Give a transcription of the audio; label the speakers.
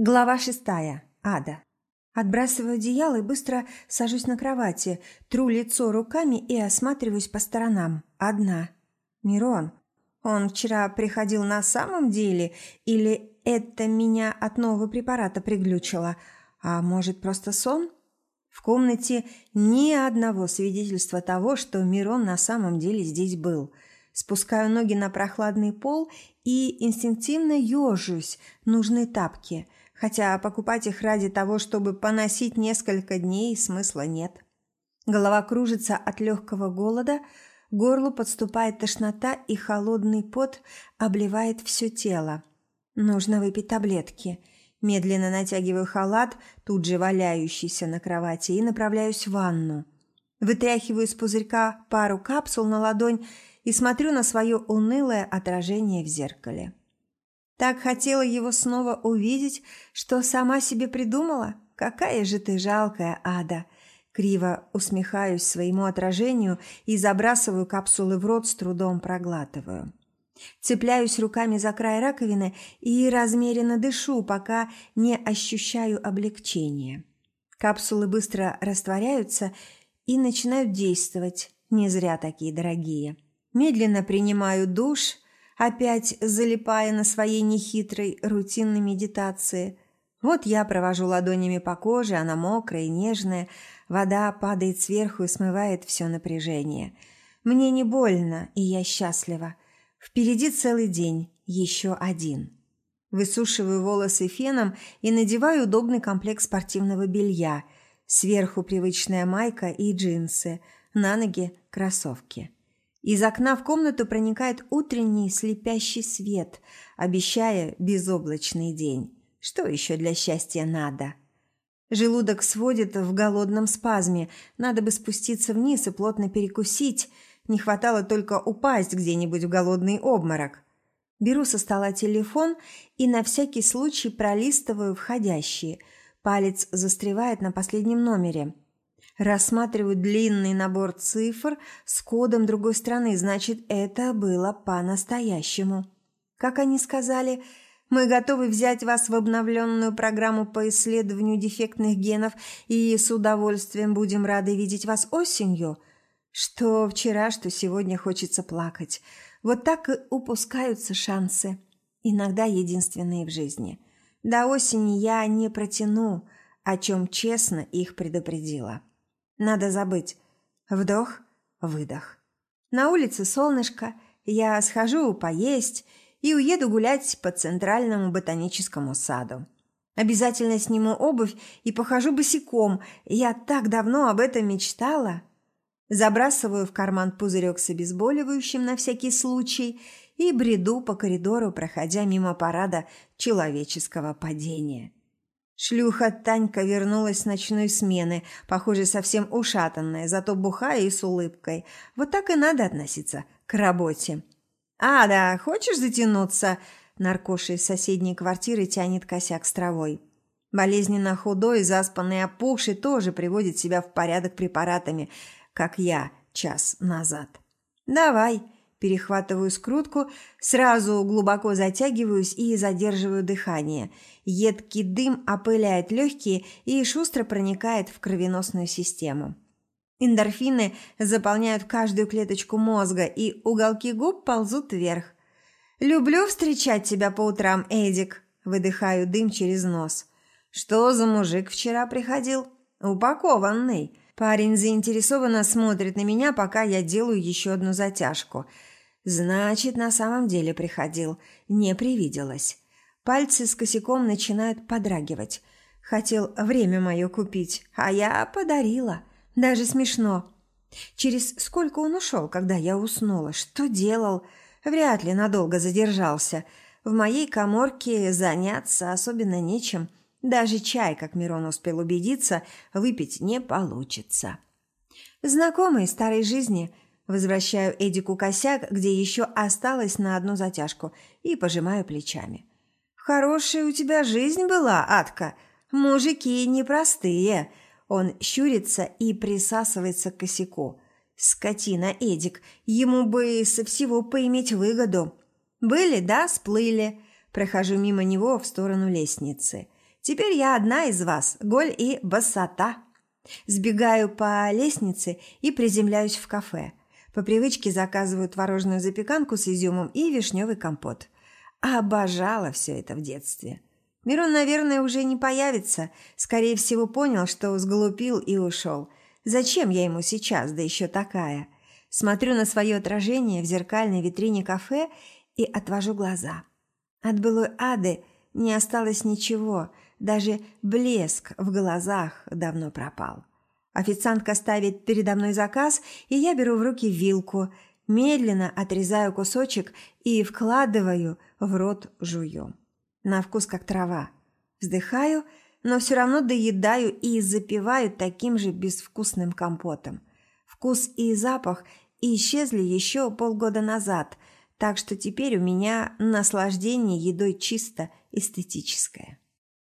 Speaker 1: Глава шестая. Ада. Отбрасываю одеяло и быстро сажусь на кровати, тру лицо руками и осматриваюсь по сторонам. Одна. Мирон. Он вчера приходил на самом деле или это меня от нового препарата приглючило? А может, просто сон? В комнате ни одного свидетельства того, что Мирон на самом деле здесь был. Спускаю ноги на прохладный пол и инстинктивно ежусь. Нужны тапки – хотя покупать их ради того, чтобы поносить несколько дней, смысла нет. Голова кружится от легкого голода, горлу подступает тошнота и холодный пот обливает все тело. Нужно выпить таблетки. Медленно натягиваю халат, тут же валяющийся на кровати, и направляюсь в ванну. Вытряхиваю из пузырька пару капсул на ладонь и смотрю на свое унылое отражение в зеркале. Так хотела его снова увидеть, что сама себе придумала? Какая же ты жалкая, Ада!» Криво усмехаюсь своему отражению и забрасываю капсулы в рот, с трудом проглатываю. Цепляюсь руками за край раковины и размеренно дышу, пока не ощущаю облегчения. Капсулы быстро растворяются и начинают действовать. Не зря такие дорогие. Медленно принимаю душ – опять залипая на своей нехитрой рутинной медитации. Вот я провожу ладонями по коже, она мокрая и нежная, вода падает сверху и смывает все напряжение. Мне не больно, и я счастлива. Впереди целый день, еще один. Высушиваю волосы феном и надеваю удобный комплект спортивного белья. Сверху привычная майка и джинсы, на ноги кроссовки. Из окна в комнату проникает утренний слепящий свет, обещая безоблачный день. Что еще для счастья надо? Желудок сводит в голодном спазме. Надо бы спуститься вниз и плотно перекусить. Не хватало только упасть где-нибудь в голодный обморок. Беру со стола телефон и на всякий случай пролистываю входящие. Палец застревает на последнем номере – Рассматриваю длинный набор цифр с кодом другой страны, значит, это было по-настоящему. Как они сказали, мы готовы взять вас в обновленную программу по исследованию дефектных генов и с удовольствием будем рады видеть вас осенью. Что вчера, что сегодня хочется плакать. Вот так и упускаются шансы, иногда единственные в жизни. До осени я не протяну, о чем честно их предупредила. Надо забыть. Вдох, выдох. На улице солнышко, я схожу поесть и уеду гулять по центральному ботаническому саду. Обязательно сниму обувь и похожу босиком. Я так давно об этом мечтала. Забрасываю в карман пузырек с обезболивающим на всякий случай и бреду по коридору, проходя мимо парада человеческого падения. Шлюха Танька вернулась с ночной смены, похоже, совсем ушатанная, зато бухая и с улыбкой. Вот так и надо относиться к работе. «Ада, хочешь затянуться?» Наркоша из соседней квартиры тянет косяк с травой. Болезненно худой, заспанный, опухший тоже приводит себя в порядок препаратами, как я час назад. «Давай», Перехватываю скрутку, сразу глубоко затягиваюсь и задерживаю дыхание. Едкий дым опыляет легкие и шустро проникает в кровеносную систему. Эндорфины заполняют каждую клеточку мозга, и уголки губ ползут вверх. «Люблю встречать тебя по утрам, Эдик», – выдыхаю дым через нос. «Что за мужик вчера приходил?» «Упакованный». Парень заинтересованно смотрит на меня, пока я делаю еще одну затяжку – Значит, на самом деле приходил. Не привиделось. Пальцы с косяком начинают подрагивать. Хотел время мое купить, а я подарила. Даже смешно. Через сколько он ушел, когда я уснула? Что делал? Вряд ли надолго задержался. В моей коморке заняться особенно нечем. Даже чай, как Мирон успел убедиться, выпить не получится. Знакомый старой жизни – Возвращаю Эдику косяк, где еще осталось на одну затяжку, и пожимаю плечами. «Хорошая у тебя жизнь была, Атка. Мужики непростые». Он щурится и присасывается к косяку. Скотина Эдик, ему бы со всего поиметь выгоду. Были, да, сплыли. Прохожу мимо него в сторону лестницы. Теперь я одна из вас, голь и басота. Сбегаю по лестнице и приземляюсь в кафе. По привычке заказываю творожную запеканку с изюмом и вишневый компот. Обожала все это в детстве. Мирон, наверное, уже не появится. Скорее всего, понял, что сглупил и ушел. Зачем я ему сейчас, да еще такая? Смотрю на свое отражение в зеркальной витрине кафе и отвожу глаза. От былой ады не осталось ничего, даже блеск в глазах давно пропал. Официантка ставит передо мной заказ, и я беру в руки вилку, медленно отрезаю кусочек и вкладываю в рот жую. На вкус как трава. Вздыхаю, но все равно доедаю и запиваю таким же безвкусным компотом. Вкус и запах исчезли еще полгода назад, так что теперь у меня наслаждение едой чисто эстетическое.